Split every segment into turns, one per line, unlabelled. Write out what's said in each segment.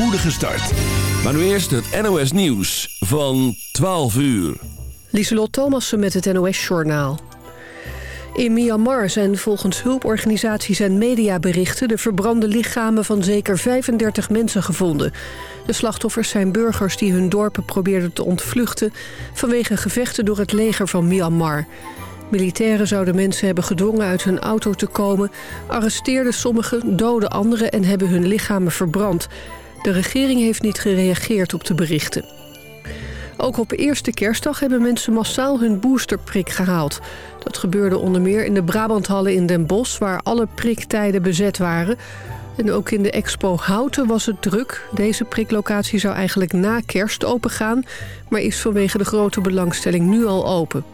spoedige start. Maar nu eerst het NOS Nieuws van 12 uur.
Lieselot Thomassen met het NOS-journaal. In Myanmar zijn volgens hulporganisaties en mediaberichten... de verbrande lichamen van zeker 35 mensen gevonden. De slachtoffers zijn burgers die hun dorpen probeerden te ontvluchten... vanwege gevechten door het leger van Myanmar. Militairen zouden mensen hebben gedwongen uit hun auto te komen... arresteerden sommigen, doden anderen en hebben hun lichamen verbrand. De regering heeft niet gereageerd op de berichten. Ook op eerste kerstdag hebben mensen massaal hun boosterprik gehaald. Dat gebeurde onder meer in de Brabanthallen in Den Bosch... waar alle priktijden bezet waren. En ook in de expo Houten was het druk. Deze priklocatie zou eigenlijk na kerst opengaan... maar is vanwege de grote belangstelling nu al open.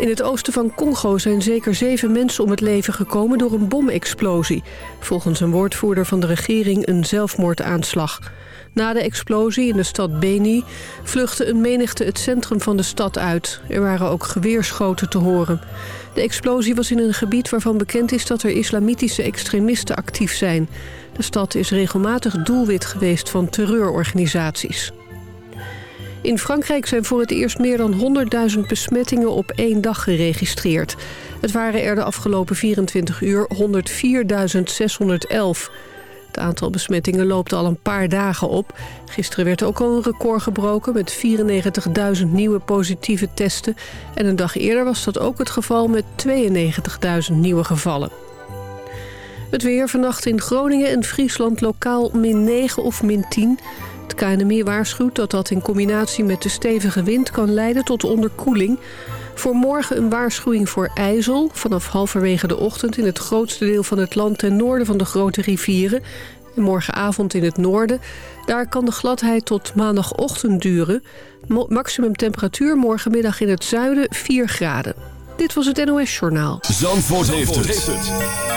In het oosten van Congo zijn zeker zeven mensen om het leven gekomen door een bomexplosie. Volgens een woordvoerder van de regering een zelfmoordaanslag. Na de explosie in de stad Beni vluchtte een menigte het centrum van de stad uit. Er waren ook geweerschoten te horen. De explosie was in een gebied waarvan bekend is dat er islamitische extremisten actief zijn. De stad is regelmatig doelwit geweest van terreurorganisaties. In Frankrijk zijn voor het eerst meer dan 100.000 besmettingen op één dag geregistreerd. Het waren er de afgelopen 24 uur 104.611. Het aantal besmettingen loopt al een paar dagen op. Gisteren werd ook al een record gebroken met 94.000 nieuwe positieve testen. En een dag eerder was dat ook het geval met 92.000 nieuwe gevallen. Het weer vannacht in Groningen en Friesland lokaal min 9 of min 10. Het KNMI waarschuwt dat dat in combinatie met de stevige wind kan leiden tot onderkoeling. Voor morgen een waarschuwing voor ijzel. Vanaf halverwege de ochtend in het grootste deel van het land ten noorden van de grote rivieren. En morgenavond in het noorden. Daar kan de gladheid tot maandagochtend duren. maximum temperatuur morgenmiddag in het zuiden 4 graden. Dit was het NOS Journaal.
Zandvoort, heeft, het.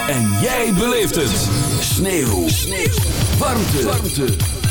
En jij beleeft het. Sneeuw. Sneeuw. Warmte. Warmte.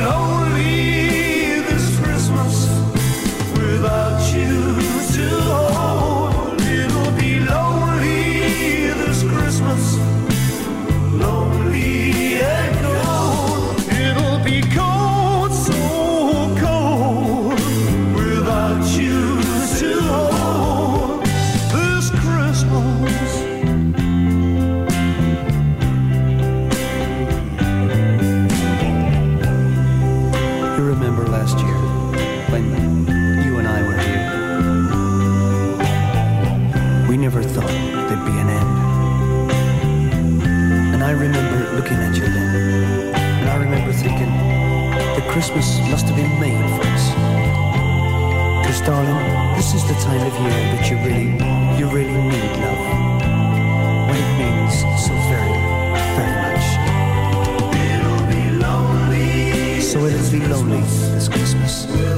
hold be lonely this Christmas.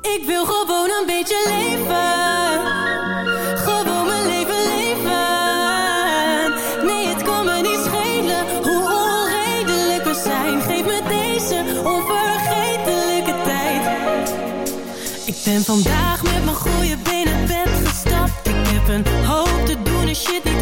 Ik wil gewoon een beetje leven. Gewoon mijn leven
leven. Nee, het kan me niet schelen hoe onredelijk
we zijn. Geef me deze onvergetelijke tijd. Ik ben vandaag met mijn goede benen bet gestapt. Ik heb een hoop te doen, is shit niet.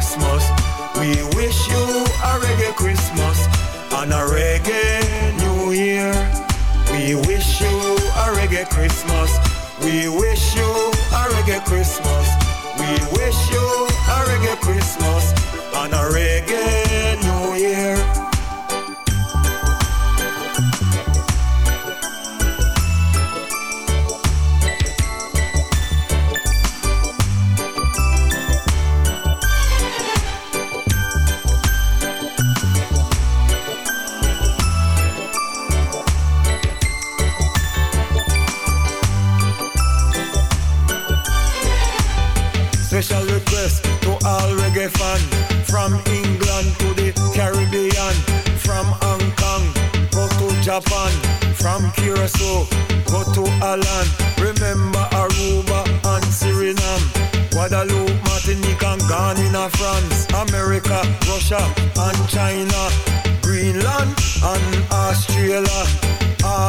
Christmas.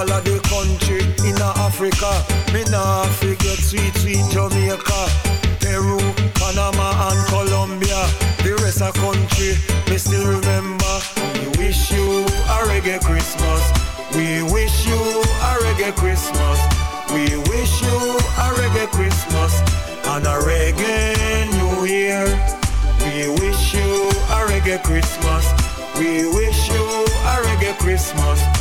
all of the country in Africa. Me nah forget sweet, sweet Jamaica, Peru, Panama and Colombia. The rest of country, me still remember. We wish you a reggae Christmas. We wish you a reggae Christmas. We wish you a reggae Christmas and a reggae New Year. We wish you a reggae Christmas. We wish you a reggae Christmas.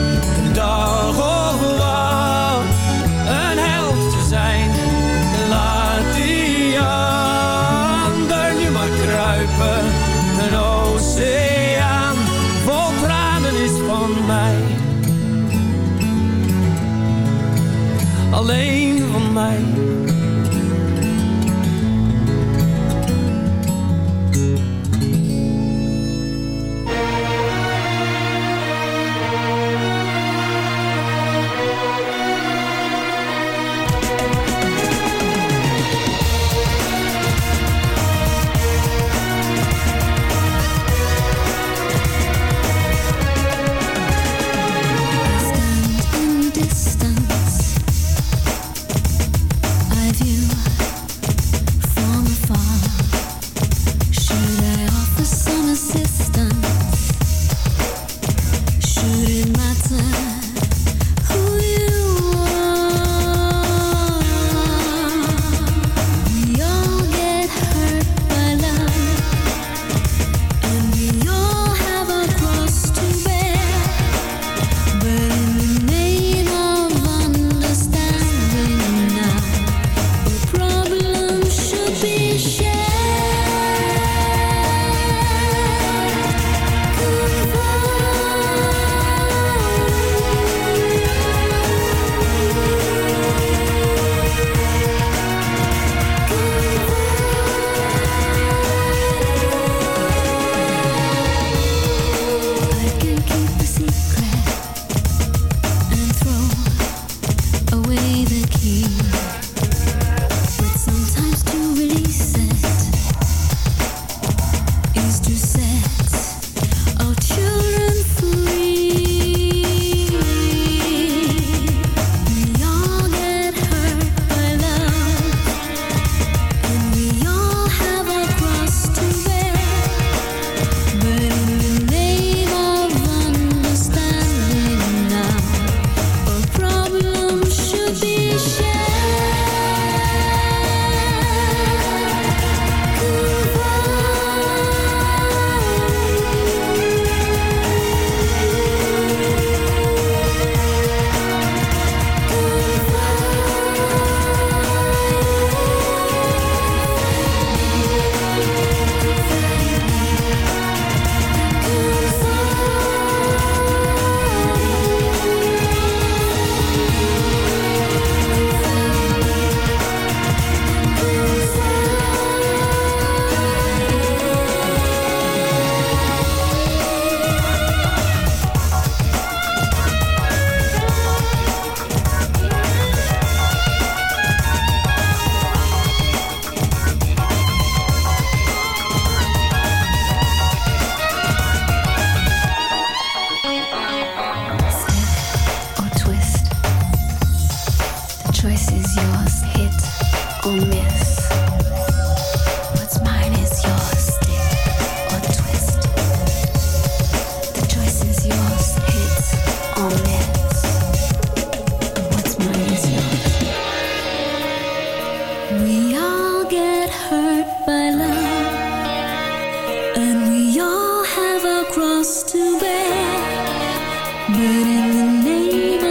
But in
the name of.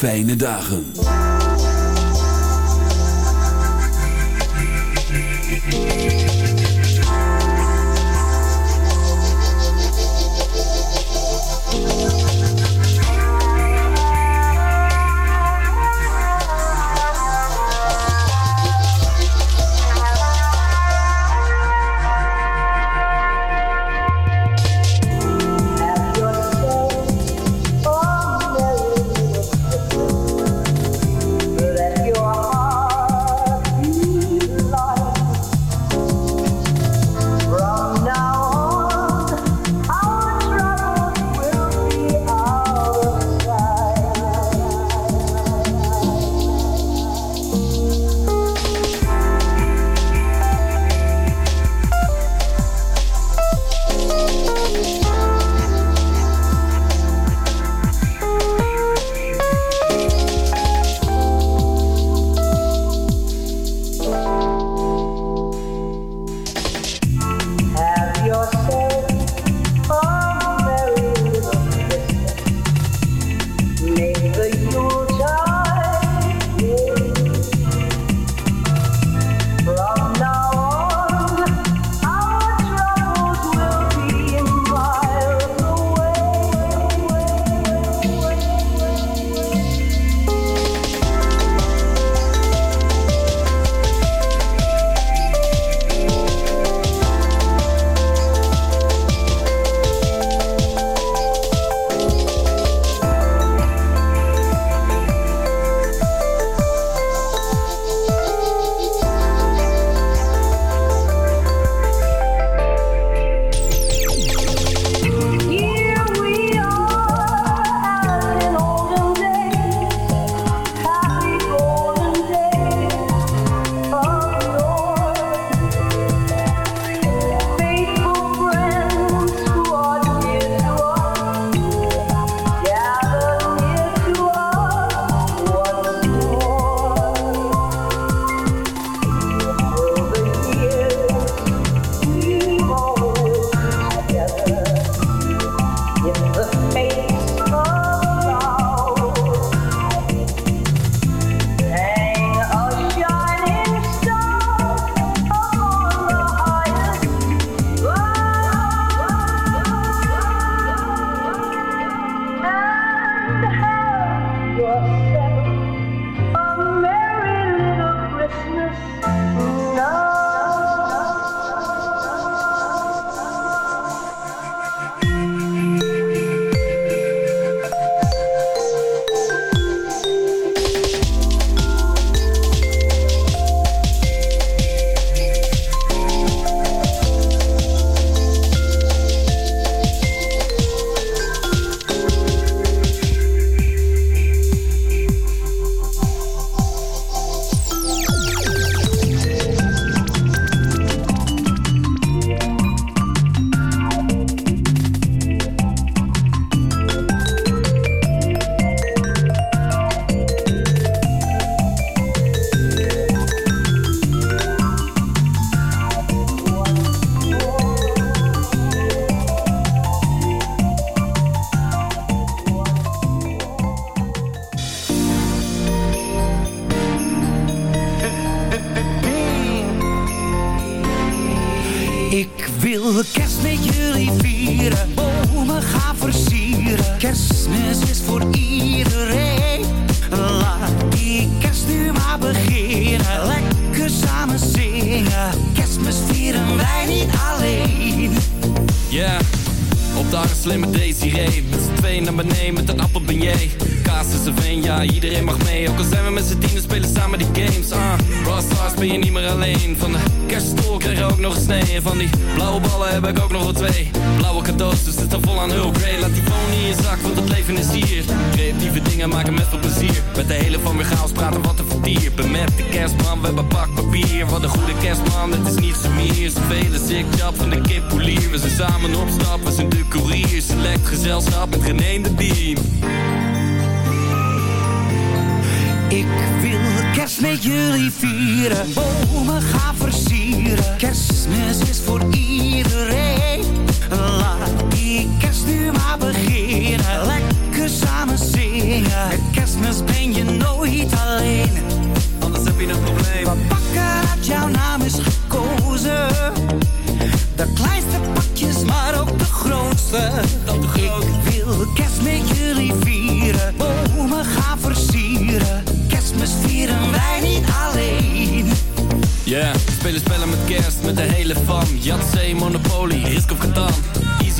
fijne dagen.
Met
de hele fam. Yatzee, Monopoly, Risk of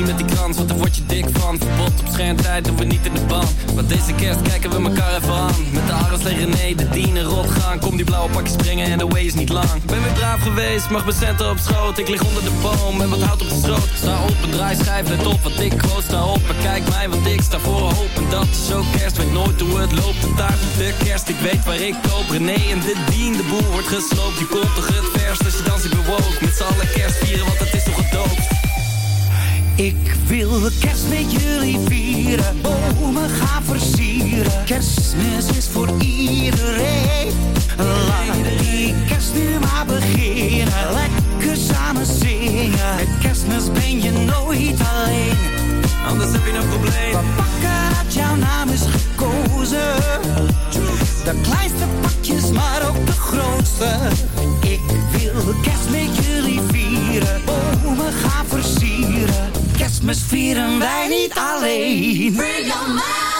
Met die krans, want daar word je dik van. Verbod op schermtijd, doen we niet in de band. Want deze kerst kijken we elkaar even aan. Met de Aras tegen René, de dienen rot gaan. Kom die blauwe pakjes springen en de way is niet lang. Ben weer braaf geweest, mag mijn centen op schoot. Ik lig onder de boom en wat hout op de stroot Sta op, een draai schijf, let op wat ik groot sta op En kijk mij, want ik sta voor een hoop. En dat is ook kerst, weet nooit hoe het loopt. De taart de kerst, ik weet waar ik koop. René en de dien, de boel wordt gesloopt. Je komt toch het verst als je dans ik bewoog Met z'n allen kerst vieren, want het is toch gedoopt
Ik wil kerst met jullie vieren. Bomen gaan versieren. Kerstmis is voor iedereen. Laat die kerst nu maar beginnen. Lekker samen zingen. Met kerstmis ben je nooit alleen.
Anders heb je een probleem
We pakken dat jouw naam is gekozen. De kleinste pakjes, maar ook de grootste. Ik wil kerst met jullie vieren. Bomen gaan versieren. Kerstmis vieren wij niet alleen.
Free your mind.